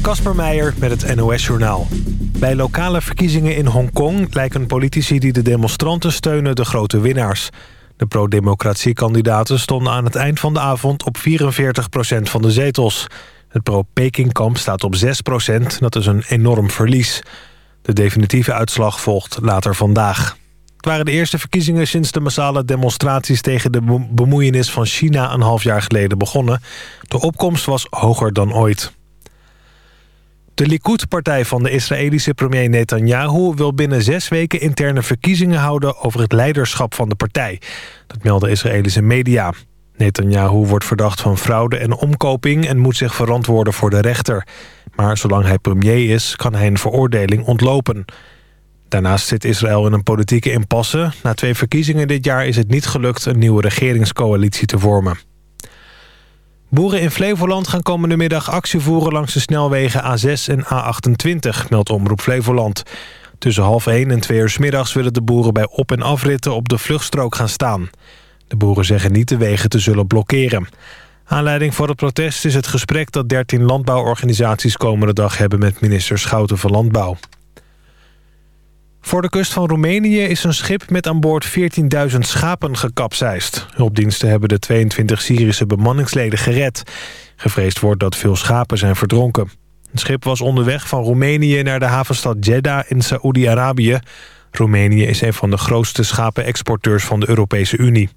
Kasper Meijer met het NOS-journaal. Bij lokale verkiezingen in Hongkong lijken politici die de demonstranten steunen de grote winnaars. De pro-democratie-kandidaten stonden aan het eind van de avond op 44% van de zetels. Het pro-Peking-kamp staat op 6% dat is een enorm verlies. De definitieve uitslag volgt later vandaag. Het waren de eerste verkiezingen sinds de massale demonstraties... tegen de bemoeienis van China een half jaar geleden begonnen. De opkomst was hoger dan ooit. De Likud-partij van de Israëlische premier Netanyahu... wil binnen zes weken interne verkiezingen houden... over het leiderschap van de partij. Dat melden Israëlische media. Netanyahu wordt verdacht van fraude en omkoping... en moet zich verantwoorden voor de rechter. Maar zolang hij premier is, kan hij een veroordeling ontlopen... Daarnaast zit Israël in een politieke impasse. Na twee verkiezingen dit jaar is het niet gelukt een nieuwe regeringscoalitie te vormen. Boeren in Flevoland gaan komende middag actie voeren langs de snelwegen A6 en A28, meldt Omroep Flevoland. Tussen half 1 en 2 uur middags willen de boeren bij op- en afritten op de vluchtstrook gaan staan. De boeren zeggen niet de wegen te zullen blokkeren. Aanleiding voor het protest is het gesprek dat 13 landbouworganisaties komende dag hebben met minister Schouten van Landbouw. Voor de kust van Roemenië is een schip met aan boord 14.000 schapen gekapseist. Hulpdiensten hebben de 22 Syrische bemanningsleden gered. Gevreesd wordt dat veel schapen zijn verdronken. Het schip was onderweg van Roemenië naar de havenstad Jeddah in Saoedi-Arabië. Roemenië is een van de grootste schapenexporteurs van de Europese Unie.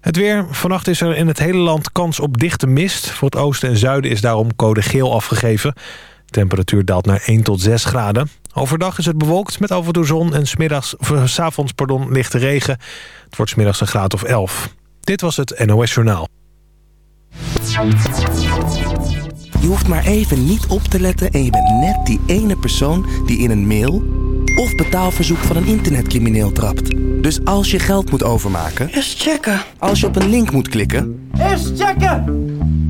Het weer. Vannacht is er in het hele land kans op dichte mist. Voor het oosten en zuiden is daarom code geel afgegeven. Temperatuur daalt naar 1 tot 6 graden. Overdag is het bewolkt met af en toe zon en smiddags, s avonds pardon, lichte regen. Het wordt smiddags een graad of 11. Dit was het NOS Journaal. Je hoeft maar even niet op te letten en je bent net die ene persoon die in een mail of betaalverzoek van een internetcrimineel trapt. Dus als je geld moet overmaken... Eerst checken. Als je op een link moet klikken... Eerst checken!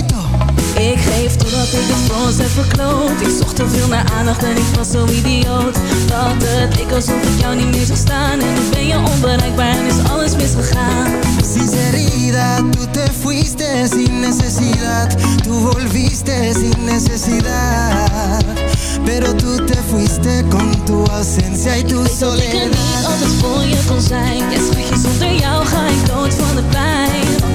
Ik geef totdat ik het voor ons heb verkloot. Ik zocht te veel naar aandacht en ik was zo idioot. Dat het leek alsof ik jou niet meer zag staan. En nu ben je onbereikbaar en is alles misgegaan. Sinceridad, tú te fuiste sin necesidad. Tú volviste sin necesidad. Pero tú te fuiste con tu ausencia y tu Ik weet dat ik er niet soledad. altijd voor je kon zijn. Ja schatje, zonder jou ga ik dood van de pijn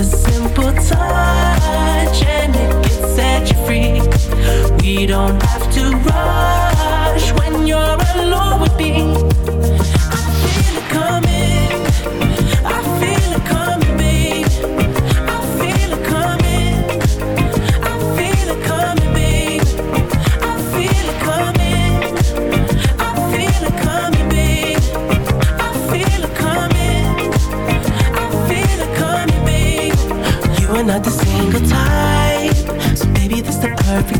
A simple touch and it you free. We don't have to rush when you're alone with me. I feel it coming.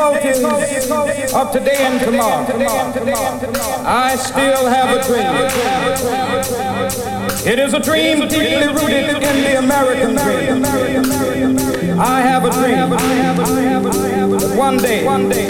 difficulties of today and tomorrow, I still have a dream. It is a dream deeply rooted in the American dream. I have a dream. One day, one day.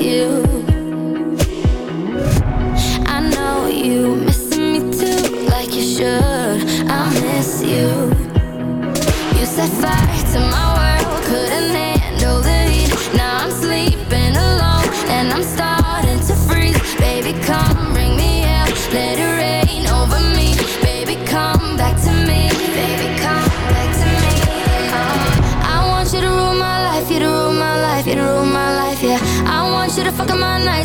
you. I know you miss me too, like you should. I miss you. You set fire to my world.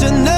listen